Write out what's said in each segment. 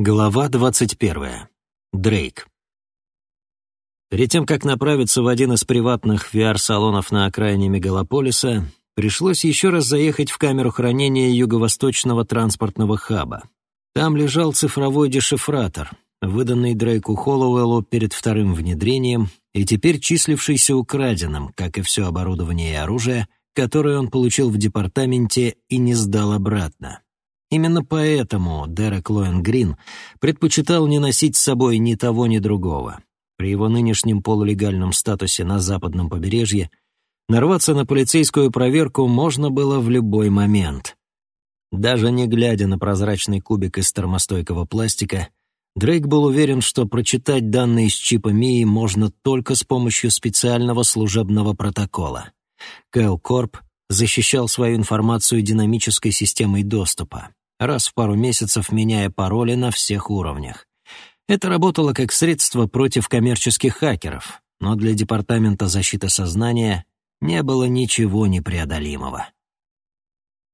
Глава 21. Дрейк. Перед тем, как направиться в один из приватных VR-салонов на окраине мегалополиса, пришлось еще раз заехать в камеру хранения Юго-Восточного транспортного хаба. Там лежал цифровой дешифратор, выданный Дрейку Холлоуэллу перед вторым внедрением и теперь числившийся украденным, как и все оборудование и оружие, которое он получил в департаменте и не сдал обратно. Именно поэтому Дерек Лоэн Грин предпочитал не носить с собой ни того, ни другого. При его нынешнем полулегальном статусе на западном побережье нарваться на полицейскую проверку можно было в любой момент. Даже не глядя на прозрачный кубик из термостойкого пластика, Дрейк был уверен, что прочитать данные с чипа МИИ можно только с помощью специального служебного протокола. Кэл Корп защищал свою информацию динамической системой доступа раз в пару месяцев меняя пароли на всех уровнях. Это работало как средство против коммерческих хакеров, но для Департамента защиты сознания не было ничего непреодолимого.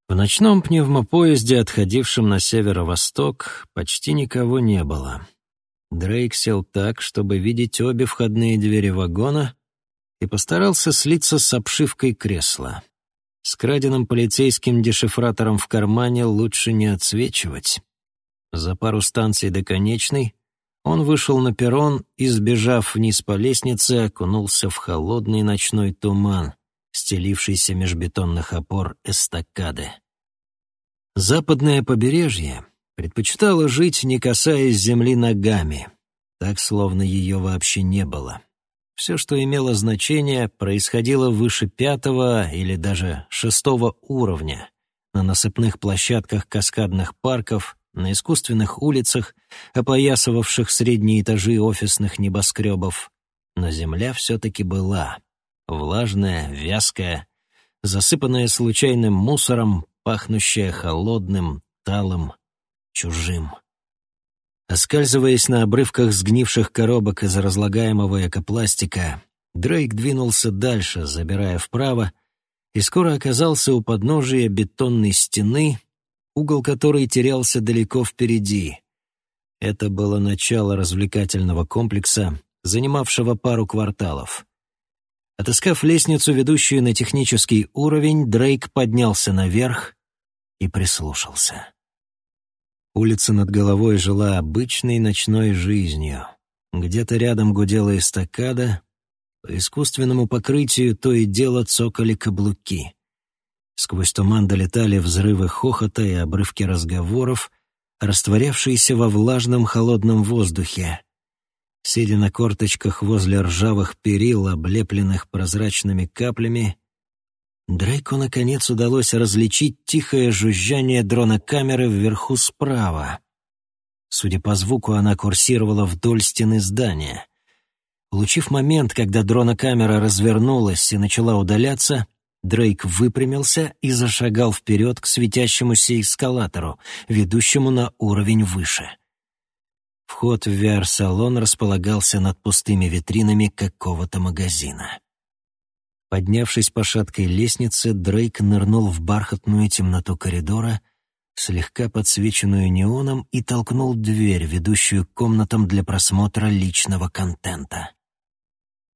В ночном пневмопоезде, отходившем на северо-восток, почти никого не было. Дрейк сел так, чтобы видеть обе входные двери вагона, и постарался слиться с обшивкой кресла. С краденым полицейским дешифратором в кармане лучше не отсвечивать. За пару станций до конечной он вышел на перрон и, сбежав вниз по лестнице, окунулся в холодный ночной туман, стелившийся меж бетонных опор эстакады. Западное побережье предпочитало жить, не касаясь земли ногами, так, словно ее вообще не было. Все, что имело значение, происходило выше пятого или даже шестого уровня, на насыпных площадках каскадных парков, на искусственных улицах, опоясывавших средние этажи офисных небоскребов. Но земля все-таки была. Влажная, вязкая, засыпанная случайным мусором, пахнущая холодным, талым, чужим. Оскальзываясь на обрывках сгнивших коробок из разлагаемого экопластика, Дрейк двинулся дальше, забирая вправо, и скоро оказался у подножия бетонной стены, угол которой терялся далеко впереди. Это было начало развлекательного комплекса, занимавшего пару кварталов. Отыскав лестницу, ведущую на технический уровень, Дрейк поднялся наверх и прислушался. Улица над головой жила обычной ночной жизнью. Где-то рядом гудела эстакада, по искусственному покрытию то и дело цокали каблуки. Сквозь туман долетали взрывы хохота и обрывки разговоров, растворявшиеся во влажном холодном воздухе. Сидя на корточках возле ржавых перил, облепленных прозрачными каплями, Дрейку, наконец, удалось различить тихое жужжание дрона камеры вверху справа. Судя по звуку, она курсировала вдоль стены здания. Улучив момент, когда дрона-камера развернулась и начала удаляться, Дрейк выпрямился и зашагал вперед к светящемуся эскалатору, ведущему на уровень выше. Вход в VR-салон располагался над пустыми витринами какого-то магазина. Поднявшись по шаткой лестнице, Дрейк нырнул в бархатную темноту коридора, слегка подсвеченную неоном, и толкнул дверь, ведущую к комнатам для просмотра личного контента.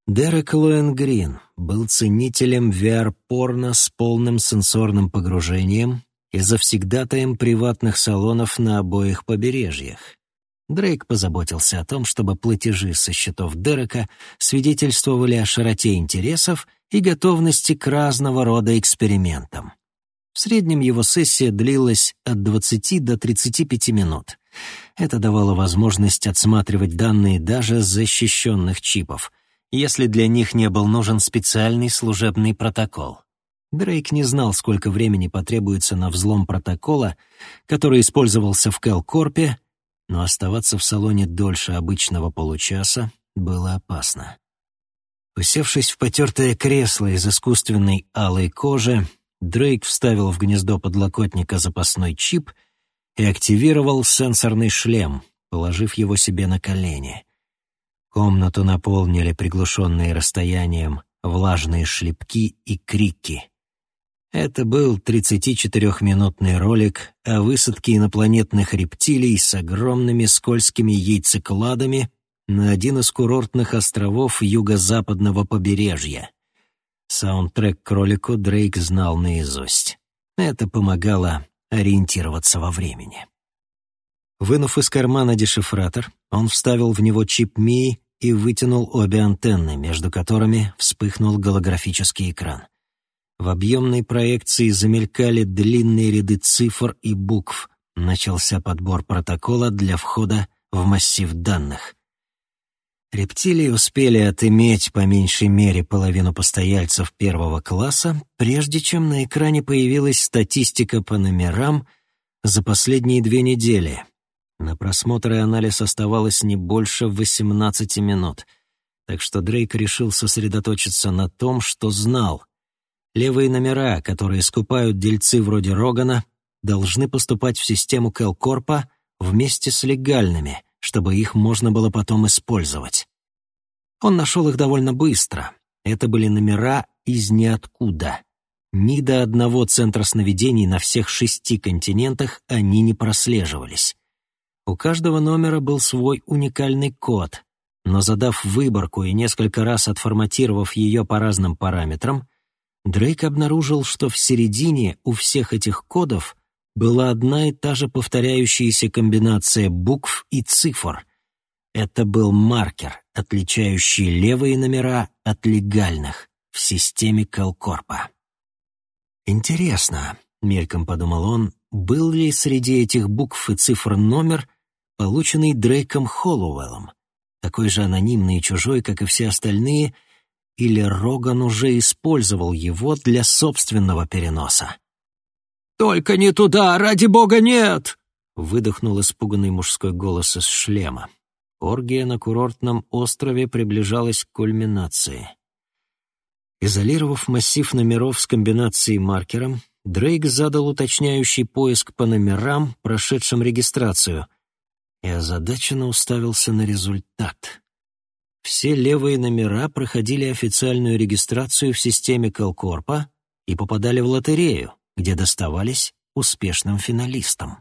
Дерек Лоэн Грин был ценителем VR-порно с полным сенсорным погружением и завсегдатаем приватных салонов на обоих побережьях. Дрейк позаботился о том, чтобы платежи со счетов Дерека свидетельствовали о широте интересов и готовности к разного рода экспериментам. В среднем его сессия длилась от 20 до 35 минут. Это давало возможность отсматривать данные даже с защищенных чипов, если для них не был нужен специальный служебный протокол. Дрейк не знал, сколько времени потребуется на взлом протокола, который использовался в Келкорпе, но оставаться в салоне дольше обычного получаса было опасно. Усевшись в потертое кресло из искусственной алой кожи, Дрейк вставил в гнездо подлокотника запасной чип и активировал сенсорный шлем, положив его себе на колени. Комнату наполнили приглушенные расстоянием влажные шлепки и крики. Это был 34-минутный ролик о высадке инопланетных рептилий с огромными скользкими яйцекладами на один из курортных островов юго-западного побережья. Саундтрек к ролику Дрейк знал наизусть. Это помогало ориентироваться во времени. Вынув из кармана дешифратор, он вставил в него чип Мии и вытянул обе антенны, между которыми вспыхнул голографический экран. В объемной проекции замелькали длинные ряды цифр и букв. Начался подбор протокола для входа в массив данных. Рептилии успели отыметь по меньшей мере половину постояльцев первого класса, прежде чем на экране появилась статистика по номерам за последние две недели. На просмотр и анализ оставалось не больше 18 минут, так что Дрейк решил сосредоточиться на том, что знал. Левые номера, которые скупают дельцы вроде Рогана, должны поступать в систему Келкорпа вместе с легальными, чтобы их можно было потом использовать. Он нашел их довольно быстро. Это были номера из ниоткуда. Ни до одного центра сновидений на всех шести континентах они не прослеживались. У каждого номера был свой уникальный код, но задав выборку и несколько раз отформатировав ее по разным параметрам, Дрейк обнаружил, что в середине у всех этих кодов была одна и та же повторяющаяся комбинация букв и цифр. Это был маркер, отличающий левые номера от легальных в системе Келкорпа. «Интересно», — мельком подумал он, был ли среди этих букв и цифр номер, полученный Дрейком Холлоуэллом, такой же анонимный и чужой, как и все остальные — или Роган уже использовал его для собственного переноса. «Только не туда, ради бога, нет!» — выдохнул испуганный мужской голос из шлема. Оргия на курортном острове приближалась к кульминации. Изолировав массив номеров с комбинацией маркером, Дрейк задал уточняющий поиск по номерам, прошедшим регистрацию, и озадаченно уставился на результат. Все левые номера проходили официальную регистрацию в системе Келкорпа и попадали в лотерею, где доставались успешным финалистам.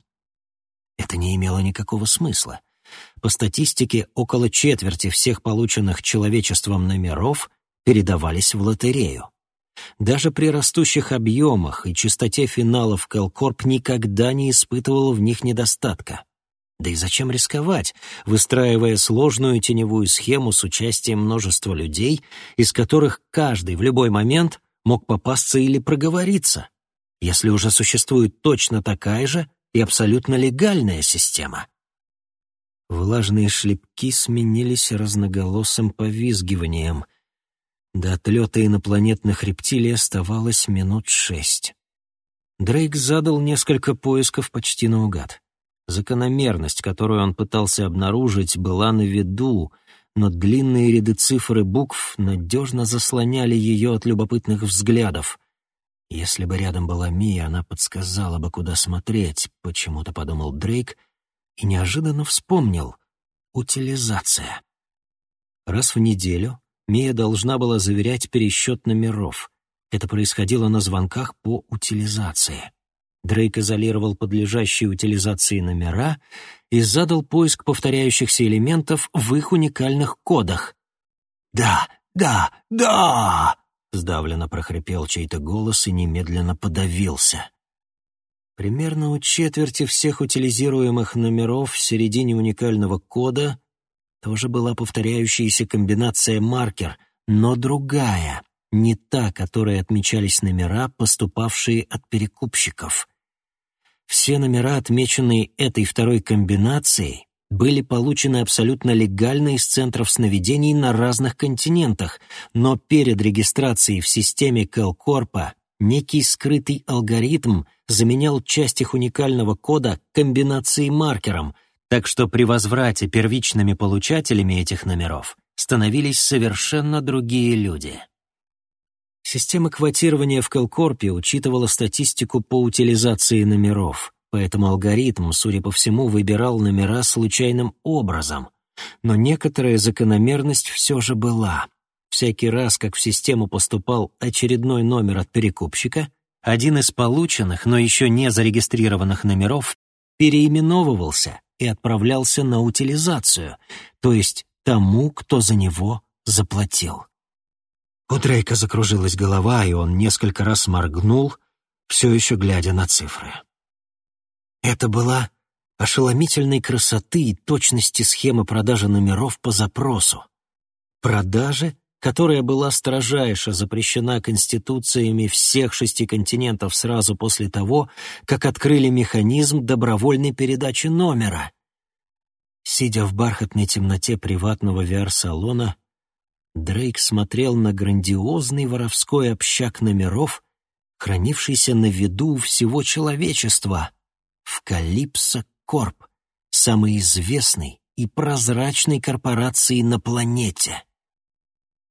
Это не имело никакого смысла. По статистике, около четверти всех полученных человечеством номеров передавались в лотерею. Даже при растущих объемах и частоте финалов Келкорп никогда не испытывал в них недостатка. Да и зачем рисковать, выстраивая сложную теневую схему с участием множества людей, из которых каждый в любой момент мог попасться или проговориться, если уже существует точно такая же и абсолютно легальная система? Влажные шлепки сменились разноголосым повизгиванием. До отлета инопланетных рептилий оставалось минут шесть. Дрейк задал несколько поисков почти наугад. Закономерность, которую он пытался обнаружить, была на виду, но длинные ряды цифр и букв надежно заслоняли ее от любопытных взглядов. Если бы рядом была Мия, она подсказала бы, куда смотреть, почему-то подумал Дрейк и неожиданно вспомнил — утилизация. Раз в неделю Мия должна была заверять пересчет номеров. Это происходило на звонках по утилизации. Дрейк изолировал подлежащие утилизации номера и задал поиск повторяющихся элементов в их уникальных кодах. «Да, да, да!» — сдавленно прохрипел чей-то голос и немедленно подавился. Примерно у четверти всех утилизируемых номеров в середине уникального кода тоже была повторяющаяся комбинация маркер, но другая, не та, которой отмечались номера, поступавшие от перекупщиков. Все номера, отмеченные этой второй комбинацией, были получены абсолютно легально из центров сновидений на разных континентах, но перед регистрацией в системе Келкорпа некий скрытый алгоритм заменял часть их уникального кода комбинацией маркером, так что при возврате первичными получателями этих номеров становились совершенно другие люди. Система квотирования в Келкорпе учитывала статистику по утилизации номеров, поэтому алгоритм, судя по всему, выбирал номера случайным образом. Но некоторая закономерность все же была. Всякий раз, как в систему поступал очередной номер от перекупщика, один из полученных, но еще не зарегистрированных номеров переименовывался и отправлялся на утилизацию, то есть тому, кто за него заплатил. У Дрейка закружилась голова, и он несколько раз моргнул, все еще глядя на цифры. Это была ошеломительной красоты и точности схема продажи номеров по запросу. Продажи, которая была строжайше запрещена конституциями всех шести континентов сразу после того, как открыли механизм добровольной передачи номера. Сидя в бархатной темноте приватного VR-салона, Дрейк смотрел на грандиозный воровской общак номеров, хранившийся на виду всего человечества в Калипсо Корп, самой известной и прозрачной корпорации на планете.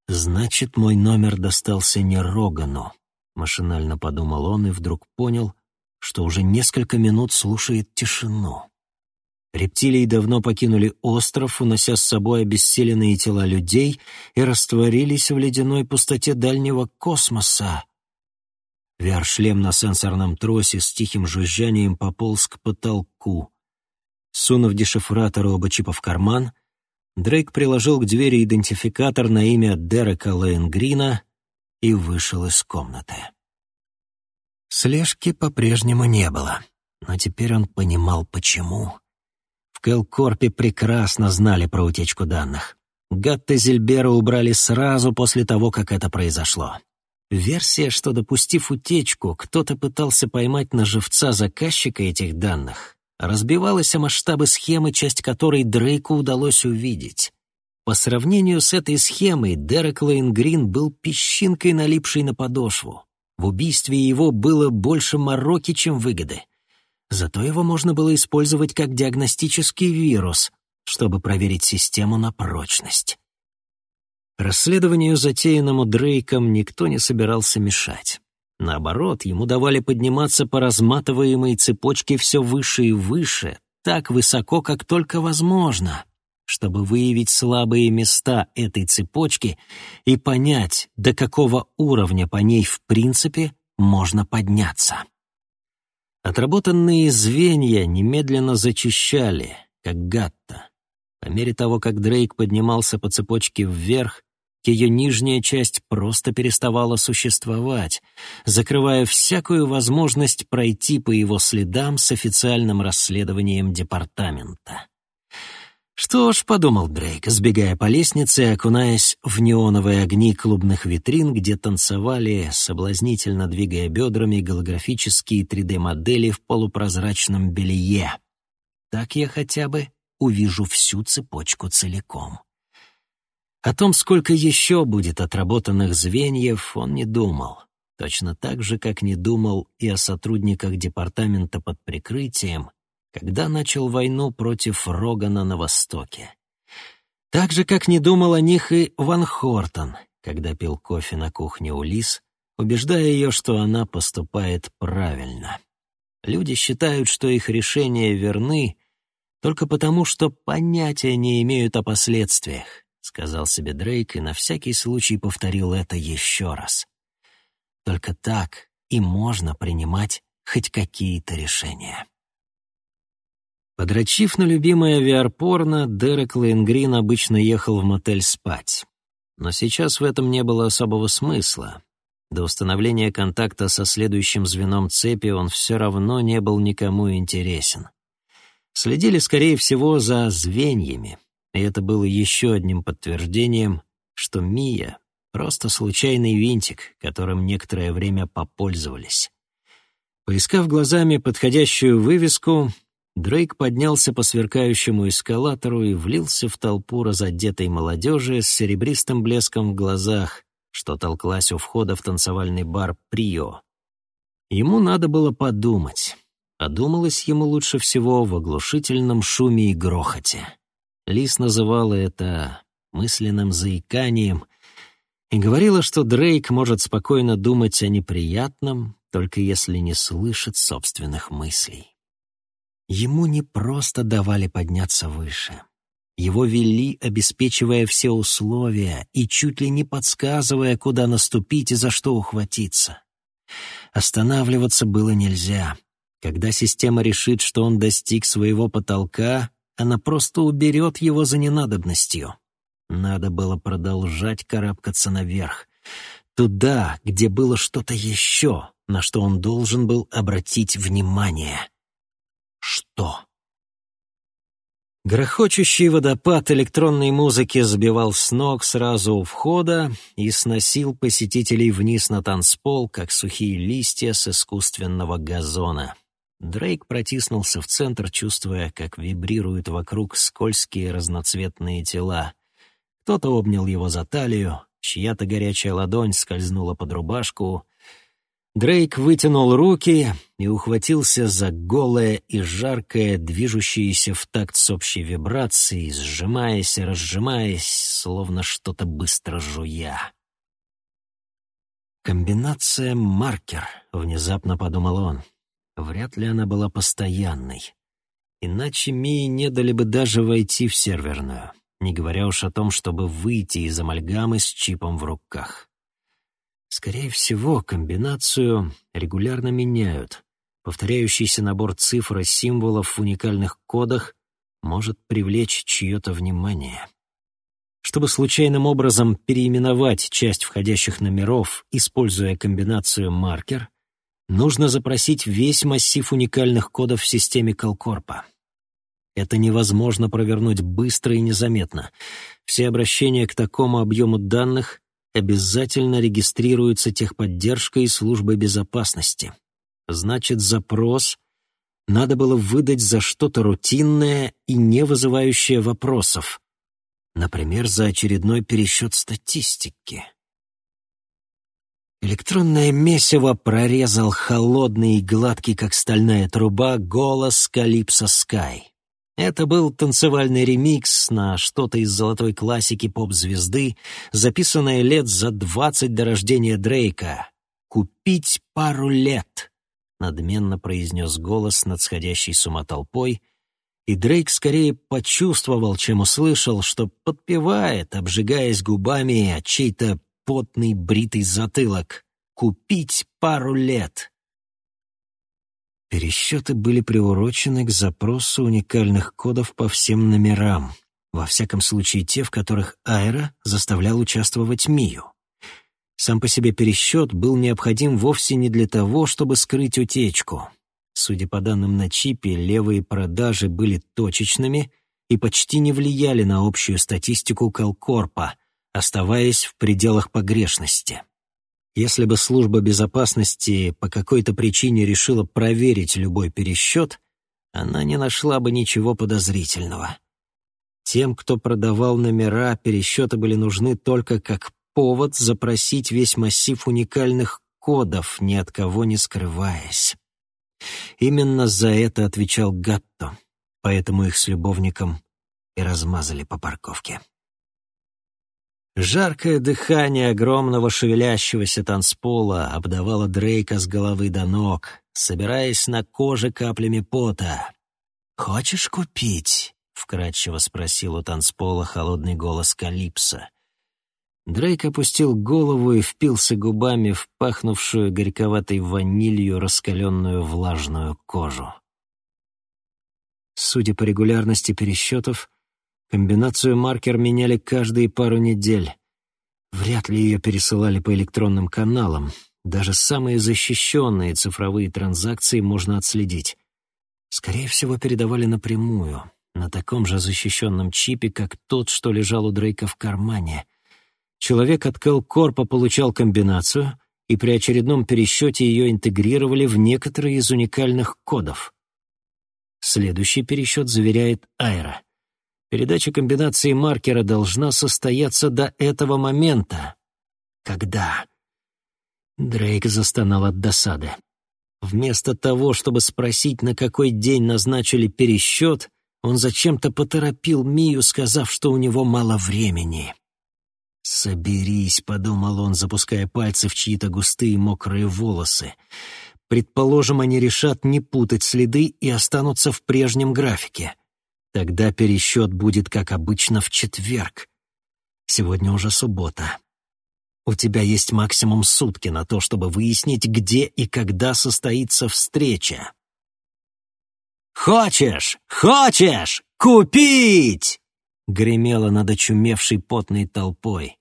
«Значит, мой номер достался не Рогану», — машинально подумал он и вдруг понял, что уже несколько минут слушает тишину. Рептилии давно покинули остров, унося с собой обессиленные тела людей и растворились в ледяной пустоте дальнего космоса. VR-шлем на сенсорном тросе с тихим жужжанием пополз к потолку. Сунув дешифратор оба чипа в карман, Дрейк приложил к двери идентификатор на имя Дерека Лейнгрина и вышел из комнаты. Слежки по-прежнему не было, но теперь он понимал, почему. В прекрасно знали про утечку данных. Гатта Зельбера убрали сразу после того, как это произошло. Версия, что, допустив утечку, кто-то пытался поймать на живца заказчика этих данных, разбивалась о масштабы схемы, часть которой Дрейку удалось увидеть. По сравнению с этой схемой, Дерек Лейнгрин был песчинкой, налипшей на подошву. В убийстве его было больше мороки, чем выгоды. Зато его можно было использовать как диагностический вирус, чтобы проверить систему на прочность. Расследованию, затеянному Дрейком, никто не собирался мешать. Наоборот, ему давали подниматься по разматываемой цепочке все выше и выше, так высоко, как только возможно, чтобы выявить слабые места этой цепочки и понять, до какого уровня по ней в принципе можно подняться. Отработанные звенья немедленно зачищали, как гатта. По мере того, как Дрейк поднимался по цепочке вверх, ее нижняя часть просто переставала существовать, закрывая всякую возможность пройти по его следам с официальным расследованием департамента. Что ж, подумал Дрейк, сбегая по лестнице и окунаясь в неоновые огни клубных витрин, где танцевали, соблазнительно двигая бедрами, голографические 3D-модели в полупрозрачном белье. Так я хотя бы увижу всю цепочку целиком. О том, сколько еще будет отработанных звеньев, он не думал. Точно так же, как не думал и о сотрудниках департамента под прикрытием, когда начал войну против Рогана на Востоке. Так же, как не думал о них и Ван Хортон, когда пил кофе на кухне у Лис, убеждая ее, что она поступает правильно. Люди считают, что их решения верны только потому, что понятия не имеют о последствиях сказал себе Дрейк и на всякий случай повторил это еще раз. Только так и можно принимать хоть какие-то решения. Подрочив на любимое VR-порно, Дерек Лейнгрин обычно ехал в мотель спать. Но сейчас в этом не было особого смысла. До установления контакта со следующим звеном цепи он все равно не был никому интересен. Следили, скорее всего, за звеньями, и это было еще одним подтверждением, что Мия — просто случайный винтик, которым некоторое время попользовались. Поискав глазами подходящую вывеску, Дрейк поднялся по сверкающему эскалатору и влился в толпу разодетой молодежи с серебристым блеском в глазах, что толклась у входа в танцевальный бар «Прио». Ему надо было подумать, а думалось ему лучше всего в оглушительном шуме и грохоте. Лис называла это мысленным заиканием и говорила, что Дрейк может спокойно думать о неприятном, только если не слышит собственных мыслей. Ему не просто давали подняться выше. Его вели, обеспечивая все условия и чуть ли не подсказывая, куда наступить и за что ухватиться. Останавливаться было нельзя. Когда система решит, что он достиг своего потолка, она просто уберет его за ненадобностью. Надо было продолжать карабкаться наверх. Туда, где было что-то еще, на что он должен был обратить внимание. Что? Грохочущий водопад электронной музыки сбивал с ног сразу у входа и сносил посетителей вниз на танцпол, как сухие листья с искусственного газона. Дрейк протиснулся в центр, чувствуя, как вибрируют вокруг скользкие разноцветные тела. Кто-то обнял его за талию, чья-то горячая ладонь скользнула под рубашку — Дрейк вытянул руки и ухватился за голое и жаркое, движущееся в такт с общей вибрацией, сжимаясь и разжимаясь, словно что-то быстро жуя. «Комбинация маркер», — внезапно подумал он. Вряд ли она была постоянной. Иначе Мии не дали бы даже войти в серверную, не говоря уж о том, чтобы выйти из амальгамы с чипом в руках. Скорее всего, комбинацию регулярно меняют. Повторяющийся набор цифр и символов в уникальных кодах может привлечь чье-то внимание. Чтобы случайным образом переименовать часть входящих номеров, используя комбинацию маркер, нужно запросить весь массив уникальных кодов в системе Колкорпа. Это невозможно провернуть быстро и незаметно. Все обращения к такому объему данных обязательно регистрируется техподдержкой и службой безопасности. Значит, запрос надо было выдать за что-то рутинное и не вызывающее вопросов. Например, за очередной пересчет статистики. Электронное месиво прорезал холодный и гладкий, как стальная труба, голос Калипсо Скай. Это был танцевальный ремикс на что-то из золотой классики поп-звезды, записанное лет за двадцать до рождения Дрейка. «Купить пару лет», — надменно произнес голос над сходящей с ума толпой, и Дрейк скорее почувствовал, чем услышал, что подпевает, обжигаясь губами от чей-то потный бритый затылок. «Купить пару лет». Пересчеты были приурочены к запросу уникальных кодов по всем номерам, во всяком случае те, в которых Айра заставлял участвовать Мию. Сам по себе пересчет был необходим вовсе не для того, чтобы скрыть утечку. Судя по данным на чипе, левые продажи были точечными и почти не влияли на общую статистику Колкорпа, оставаясь в пределах погрешности. Если бы служба безопасности по какой-то причине решила проверить любой пересчет, она не нашла бы ничего подозрительного. Тем, кто продавал номера, пересчеты были нужны только как повод запросить весь массив уникальных кодов, ни от кого не скрываясь. Именно за это отвечал Гатто, поэтому их с любовником и размазали по парковке. Жаркое дыхание огромного шевелящегося танцпола обдавало Дрейка с головы до ног, собираясь на коже каплями пота. «Хочешь купить?» — вкратчиво спросил у танцпола холодный голос Калипса. Дрейк опустил голову и впился губами в пахнувшую горьковатой ванилью раскаленную влажную кожу. Судя по регулярности пересчетов, Комбинацию маркер меняли каждые пару недель. Вряд ли ее пересылали по электронным каналам. Даже самые защищенные цифровые транзакции можно отследить. Скорее всего, передавали напрямую, на таком же защищенном чипе, как тот, что лежал у Дрейка в кармане. Человек от Келкорпа получал комбинацию, и при очередном пересчете ее интегрировали в некоторые из уникальных кодов. Следующий пересчет заверяет Айра. Передача комбинации маркера должна состояться до этого момента. Когда? Дрейк застонал от досады. Вместо того, чтобы спросить, на какой день назначили пересчет, он зачем-то поторопил Мию, сказав, что у него мало времени. «Соберись», — подумал он, запуская пальцы в чьи-то густые мокрые волосы. «Предположим, они решат не путать следы и останутся в прежнем графике». Тогда пересчет будет, как обычно, в четверг. Сегодня уже суббота. У тебя есть максимум сутки на то, чтобы выяснить, где и когда состоится встреча. «Хочешь! Хочешь! Купить!» — гремело над очумевшей потной толпой.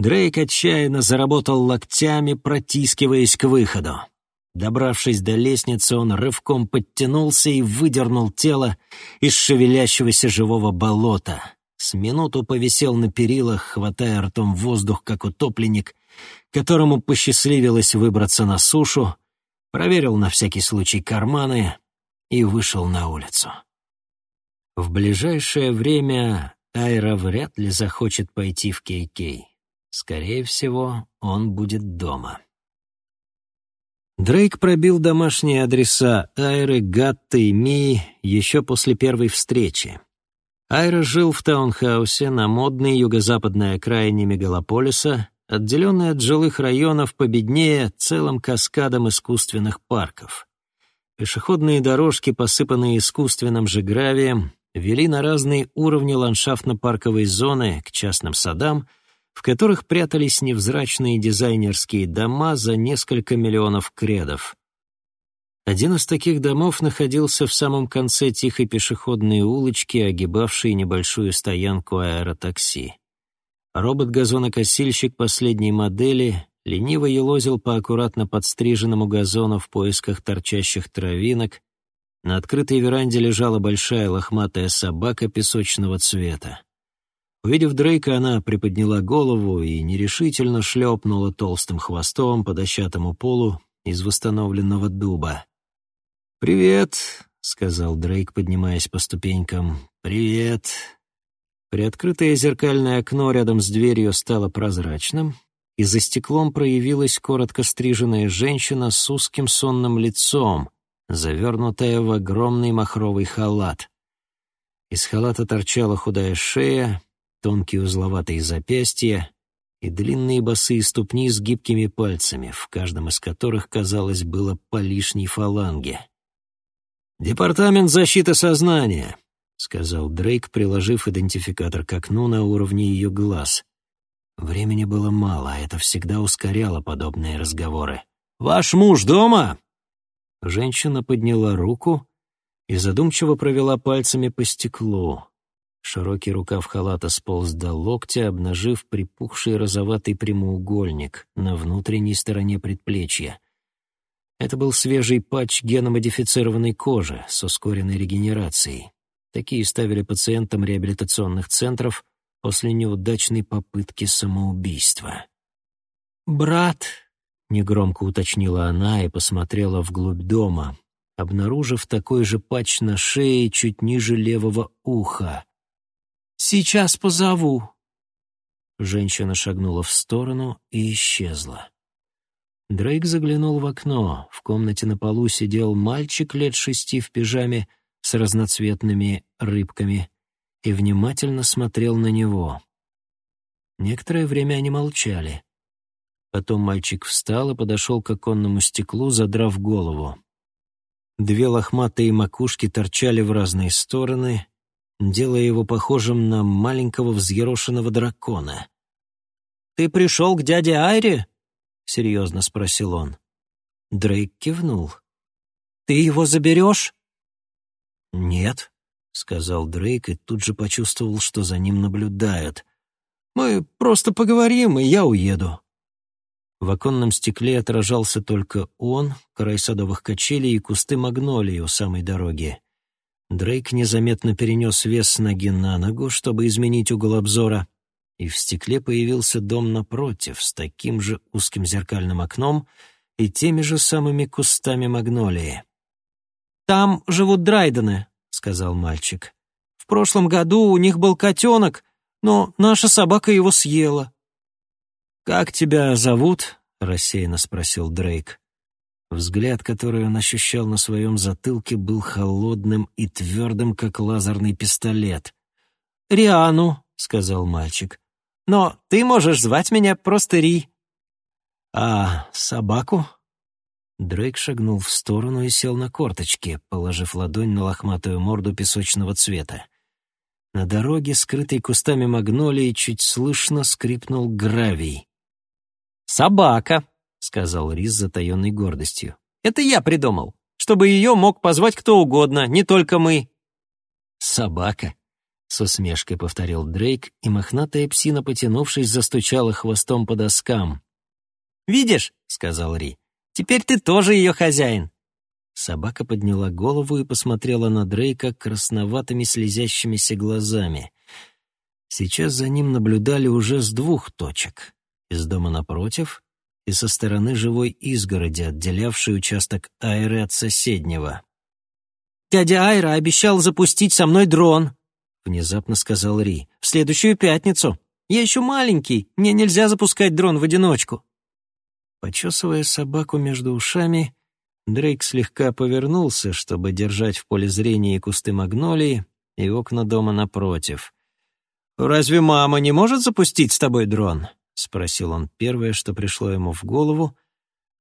Дрейк отчаянно заработал локтями, протискиваясь к выходу. Добравшись до лестницы, он рывком подтянулся и выдернул тело из шевелящегося живого болота. С минуту повисел на перилах, хватая ртом воздух, как утопленник, которому посчастливилось выбраться на сушу, проверил на всякий случай карманы и вышел на улицу. В ближайшее время Айра вряд ли захочет пойти в Кей-Кей. Скорее всего, он будет дома. Дрейк пробил домашние адреса Айры, Гатты и Мии еще после первой встречи. Айра жил в таунхаусе на модной юго-западной окраине мегалополиса, отделенной от жилых районов победнее целым каскадом искусственных парков. Пешеходные дорожки, посыпанные искусственным же гравием, вели на разные уровни ландшафтно-парковой зоны к частным садам — в которых прятались невзрачные дизайнерские дома за несколько миллионов кредов. Один из таких домов находился в самом конце тихой пешеходной улочки, огибавшей небольшую стоянку аэротакси. Робот-газонокосильщик последней модели лениво елозил по аккуратно подстриженному газону в поисках торчащих травинок. На открытой веранде лежала большая лохматая собака песочного цвета. Увидев Дрейка, она приподняла голову и нерешительно шлепнула толстым хвостом по дощатому полу из восстановленного дуба. «Привет», — сказал Дрейк, поднимаясь по ступенькам. «Привет». Приоткрытое зеркальное окно рядом с дверью стало прозрачным, и за стеклом проявилась коротко стриженная женщина с узким сонным лицом, завернутая в огромный махровый халат. Из халата торчала худая шея, тонкие узловатые запястья и длинные босые ступни с гибкими пальцами, в каждом из которых, казалось, было по лишней фаланге. «Департамент защиты сознания», — сказал Дрейк, приложив идентификатор к окну на уровне ее глаз. Времени было мало, а это всегда ускоряло подобные разговоры. «Ваш муж дома?» Женщина подняла руку и задумчиво провела пальцами по стеклу. Широкий рукав халата сполз до локтя, обнажив припухший розоватый прямоугольник на внутренней стороне предплечья. Это был свежий патч геномодифицированной кожи с ускоренной регенерацией. Такие ставили пациентам реабилитационных центров после неудачной попытки самоубийства. «Брат», — негромко уточнила она и посмотрела вглубь дома, обнаружив такой же патч на шее чуть ниже левого уха. Сейчас позову». Женщина шагнула в сторону и исчезла. Дрейк заглянул в окно. В комнате на полу сидел мальчик лет шести в пижаме с разноцветными рыбками и внимательно смотрел на него. Некоторое время они молчали. Потом мальчик встал и подошел к оконному стеклу, задрав голову. Две лохматые макушки торчали в разные стороны, делая его похожим на маленького взъерошенного дракона. «Ты пришел к дяде Айре?» — серьезно спросил он. Дрейк кивнул. «Ты его заберешь?» «Нет», — сказал Дрейк и тут же почувствовал, что за ним наблюдают. «Мы просто поговорим, и я уеду». В оконном стекле отражался только он, край садовых качелей и кусты магнолии у самой дороги. Дрейк незаметно перенес вес ноги на ногу, чтобы изменить угол обзора, и в стекле появился дом напротив с таким же узким зеркальным окном и теми же самыми кустами магнолии. «Там живут Драйдены», — сказал мальчик. «В прошлом году у них был котенок, но наша собака его съела». «Как тебя зовут?» — рассеянно спросил Дрейк. Взгляд, который он ощущал на своем затылке, был холодным и твердым, как лазерный пистолет. «Риану», — сказал мальчик. «Но ты можешь звать меня просто Ри». «А собаку?» Дрейк шагнул в сторону и сел на корточки, положив ладонь на лохматую морду песочного цвета. На дороге, скрытой кустами магнолии, чуть слышно скрипнул гравий. «Собака», — сказал Рис с затаенной гордостью. «Это я придумал, чтобы ее мог позвать кто угодно, не только мы». «Собака», — с усмешкой повторил Дрейк, и мохнатая псина, потянувшись, застучала хвостом по доскам. «Видишь», — сказал Ри, — «теперь ты тоже ее хозяин». Собака подняла голову и посмотрела на Дрейка красноватыми слезящимися глазами. Сейчас за ним наблюдали уже с двух точек — из дома напротив и со стороны живой изгороди, отделявшей участок Айры от соседнего. «Дядя Айра обещал запустить со мной дрон», — внезапно сказал Ри, — «в следующую пятницу. Я еще маленький, мне нельзя запускать дрон в одиночку». Почесывая собаку между ушами, Дрейк слегка повернулся, чтобы держать в поле зрения кусты магнолии и окна дома напротив. «Разве мама не может запустить с тобой дрон?» — спросил он первое, что пришло ему в голову,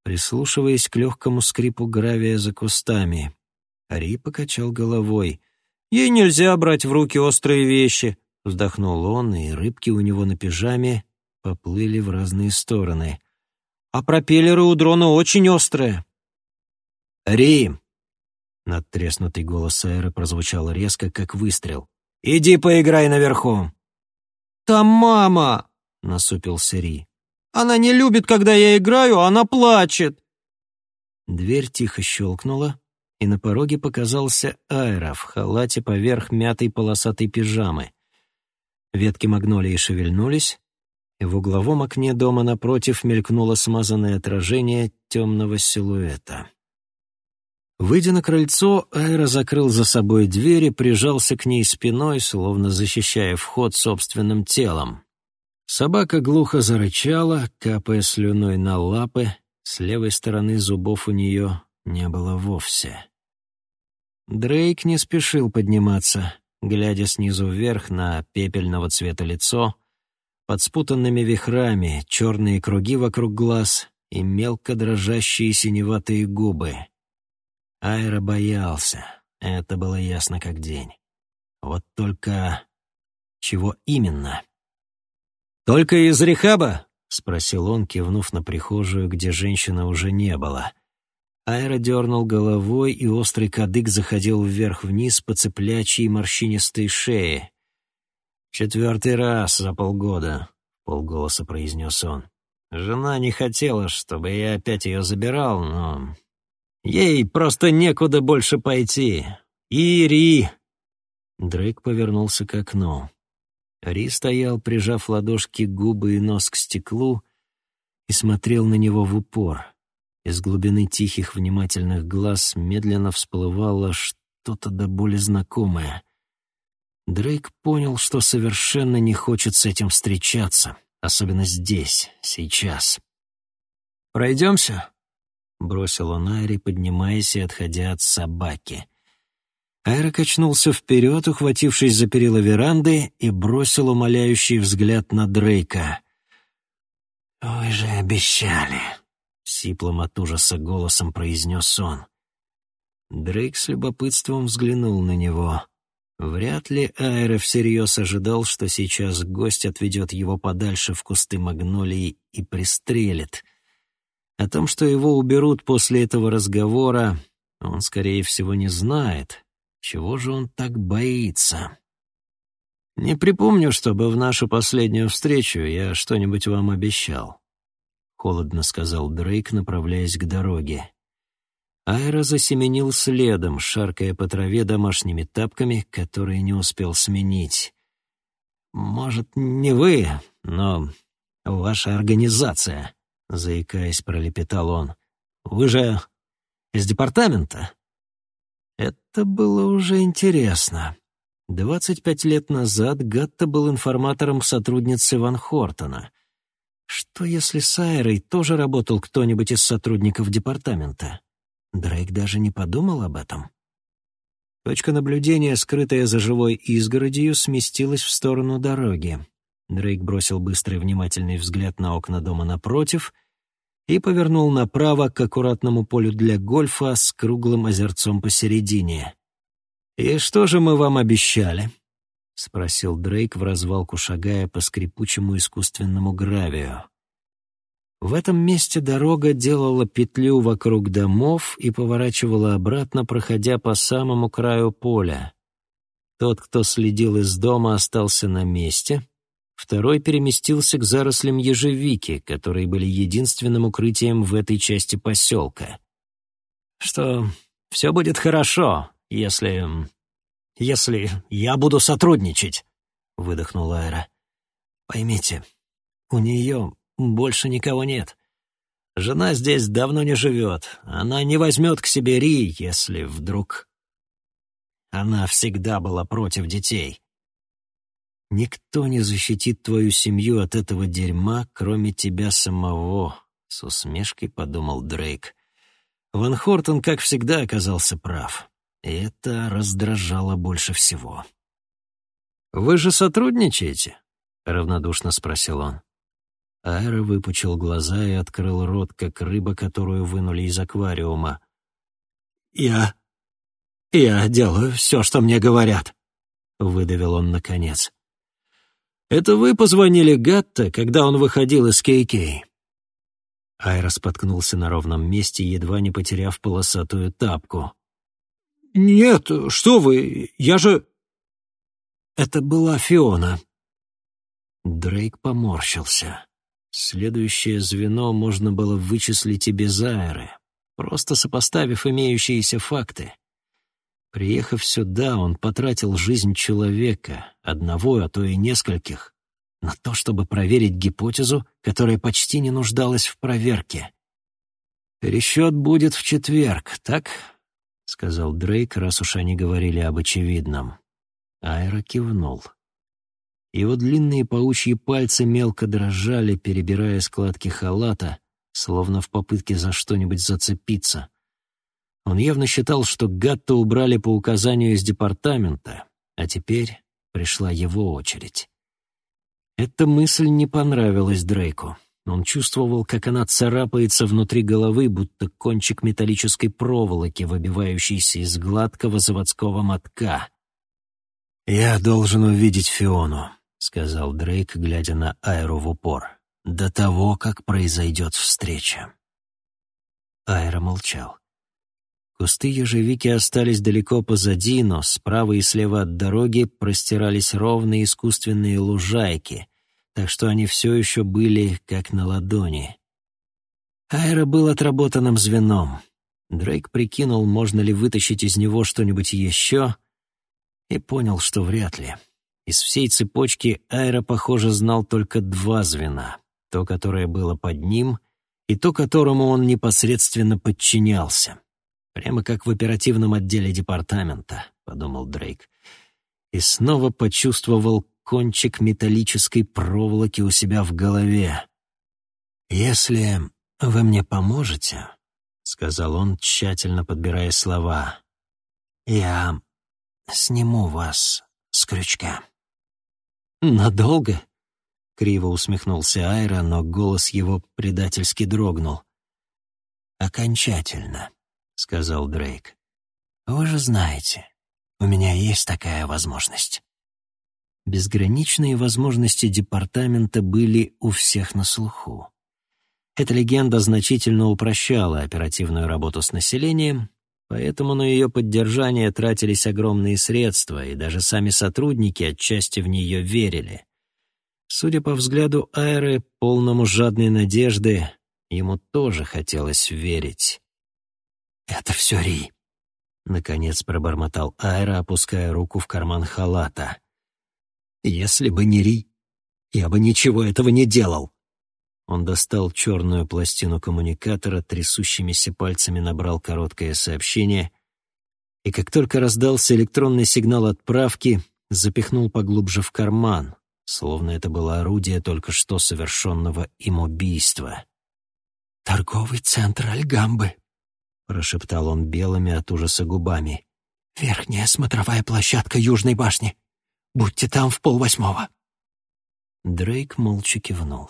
прислушиваясь к легкому скрипу гравия за кустами. Ари покачал головой. «Ей нельзя брать в руки острые вещи», — вздохнул он, и рыбки у него на пижаме поплыли в разные стороны. «А пропеллеры у дрона очень острые». «Рим!» Надтреснутый голос Сайры прозвучал резко, как выстрел. «Иди поиграй наверху!» «Там мама!» — насупился Ри. «Она не любит, когда я играю, она плачет!» Дверь тихо щелкнула, и на пороге показался Айра в халате поверх мятой полосатой пижамы. Ветки магнолии шевельнулись, и в угловом окне дома напротив мелькнуло смазанное отражение темного силуэта. Выйдя на крыльцо, Айра закрыл за собой дверь и прижался к ней спиной, словно защищая вход собственным телом. Собака глухо зарычала, капая слюной на лапы, с левой стороны зубов у нее не было вовсе. Дрейк не спешил подниматься, глядя снизу вверх на пепельного цвета лицо, под спутанными вихрами, черные круги вокруг глаз и мелко дрожащие синеватые губы. Айра боялся, это было ясно как день. Вот только... чего именно? «Только из рехаба?» — спросил он, кивнув на прихожую, где женщины уже не было. Айра дернул головой, и острый кадык заходил вверх-вниз по цеплячьей морщинистой шее. «Четвертый раз за полгода», — полголоса произнес он. «Жена не хотела, чтобы я опять ее забирал, но Ей просто некуда больше пойти. И Ри...» Дрейк повернулся к окну. Ри стоял, прижав ладошки губы и нос к стеклу, и смотрел на него в упор. Из глубины тихих, внимательных глаз медленно всплывало что-то до боли знакомое. Дрейк понял, что совершенно не хочет с этим встречаться, особенно здесь, сейчас. «Пройдемся?» — бросил он Айре, поднимаясь и отходя от собаки. Айра качнулся вперед, ухватившись за перила веранды, и бросил умоляющий взгляд на Дрейка. «Вы же обещали», — сиплым от ужаса голосом произнес он. Дрейк с любопытством взглянул на него. Вряд ли Айра всерьез ожидал, что сейчас гость отведет его подальше в кусты магнолии и пристрелит — о том, что его уберут после этого разговора, он, скорее всего, не знает. Чего же он так боится? «Не припомню, чтобы в нашу последнюю встречу я что-нибудь вам обещал», — холодно сказал Дрейк, направляясь к дороге. Айра засеменил следом, шаркая по траве домашними тапками, которые не успел сменить. «Может, не вы, но ваша организация», — заикаясь, пролепетал он. «Вы же из департамента?» Это было уже интересно. Двадцать пять лет назад Гатта был информатором сотрудницы Ван Хортона. Что если с Айрой тоже работал кто-нибудь из сотрудников департамента? Дрейк даже не подумал об этом. Точка наблюдения, скрытая за живой изгородью, сместилась в сторону дороги. Дрейк бросил быстрый внимательный взгляд на окна дома напротив и повернул направо к аккуратному полю для гольфа с круглым озерцом посередине. «И что же мы вам обещали?» — спросил Дрейк в развалку, шагая по скрипучему искусственному гравию. В этом месте дорога делала петлю вокруг домов и поворачивала обратно, проходя по самому краю поля. Тот, кто следил из дома, остался на месте, второй переместился к зарослям ежевики, которые были единственным укрытием в этой части поселка. «Что все будет хорошо, если... если я буду сотрудничать», — выдохнул Айра. «Поймите, у нее больше никого нет. Жена здесь давно не живет. Она не возьмет к себе Ри, если вдруг... Она всегда была против детей. Никто не защитит твою семью от этого дерьма, кроме тебя самого, — с усмешкой подумал Дрейк. Ван Хортон, как всегда, оказался прав. И это раздражало больше всего. «Вы же сотрудничаете?» — равнодушно спросил он. Аэро выпучил глаза и открыл рот, как рыба, которую вынули из аквариума. «Я... я делаю все, что мне говорят», — выдавил он наконец. «Это вы позвонили Гатта, когда он выходил из Кей-Кей?» Айро споткнулся на ровном месте, едва не потеряв полосатую тапку. «Нет, что вы, я же...» «Это была Фиона». Дрейк поморщился. Следующее звено можно было вычислить и без аэры, просто сопоставив имеющиеся факты. Приехав сюда, он потратил жизнь человека, одного, а то и нескольких, на то, чтобы проверить гипотезу, которая почти не нуждалась в проверке. «Пересчет будет в четверг, так?» — сказал Дрейк, раз уж они говорили об очевидном. Айра кивнул. Его длинные паучьи пальцы мелко дрожали, перебирая складки халата, словно в попытке за что-нибудь зацепиться. Он явно считал, что Гатта убрали по указанию из департамента, а теперь пришла его очередь. Эта мысль не понравилась Дрейку. Он чувствовал, как она царапается внутри головы, будто кончик металлической проволоки, выбивающийся из гладкого заводского мотка. «Я должен увидеть Фиону», сказал Дрейк, глядя на Айру в упор, до того, как произойдет встреча. Айра молчал. Кусты ежевики остались далеко позади, но справа и слева от дороги простирались ровные искусственные лужайки, так что они все еще были как на ладони. Айра был отработанным звеном. Дрейк прикинул, можно ли вытащить из него что-нибудь еще, и понял, что вряд ли. Из всей цепочки Айра, похоже, знал только два звена. То, которое было под ним, и то, которому он непосредственно подчинялся. Прямо как в оперативном отделе департамента, — подумал Дрейк. И снова почувствовал кончик металлической проволоки у себя в голове. «Если вы мне поможете», — сказал он, тщательно подбирая слова, — «я сниму вас с крючка». «Надолго?» — криво усмехнулся Айра, но голос его предательски дрогнул. «Окончательно», — сказал Дрейк. «Вы же знаете, у меня есть такая возможность». Безграничные возможности департамента были у всех на слуху. Эта легенда значительно упрощала оперативную работу с населением, Поэтому на ее поддержание тратились огромные средства, и даже сами сотрудники отчасти в нее верили. Судя по взгляду Айры, полному жадной надежды, ему тоже хотелось верить. «Это все Ри», — наконец пробормотал Айра, опуская руку в карман халата. «Если бы не Ри, я бы ничего этого не делал». Он достал черную пластину коммуникатора, трясущимися пальцами набрал короткое сообщение, и как только раздался электронный сигнал отправки, запихнул поглубже в карман, словно это было орудие только что совершенного им убийства. «Торговый центр Альгамбы», — прошептал он белыми от ужаса губами. «Верхняя смотровая площадка Южной башни. Будьте там в полвосьмого». Дрейк молча кивнул.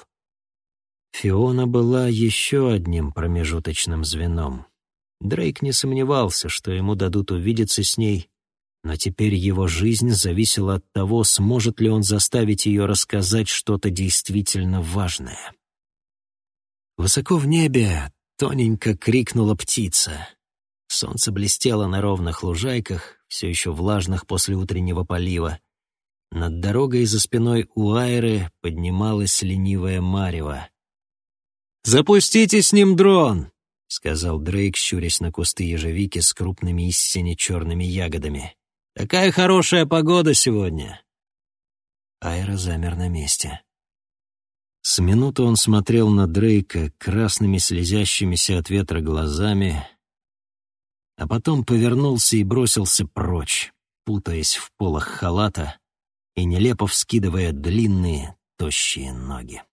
Фиона была еще одним промежуточным звеном. Дрейк не сомневался, что ему дадут увидеться с ней, но теперь его жизнь зависела от того, сможет ли он заставить ее рассказать что-то действительно важное. Высоко в небе тоненько крикнула птица. Солнце блестело на ровных лужайках, все еще влажных после утреннего полива. Над дорогой за спиной у Айры поднималась ленивая марево. «Запустите с ним дрон!» — сказал Дрейк, щурясь на кусты ежевики с крупными и сине-черными ягодами. «Такая хорошая погода сегодня!» Айра замер на месте. С минуты он смотрел на Дрейка красными слезящимися от ветра глазами, а потом повернулся и бросился прочь, путаясь в полах халата и нелепо вскидывая длинные, тощие ноги.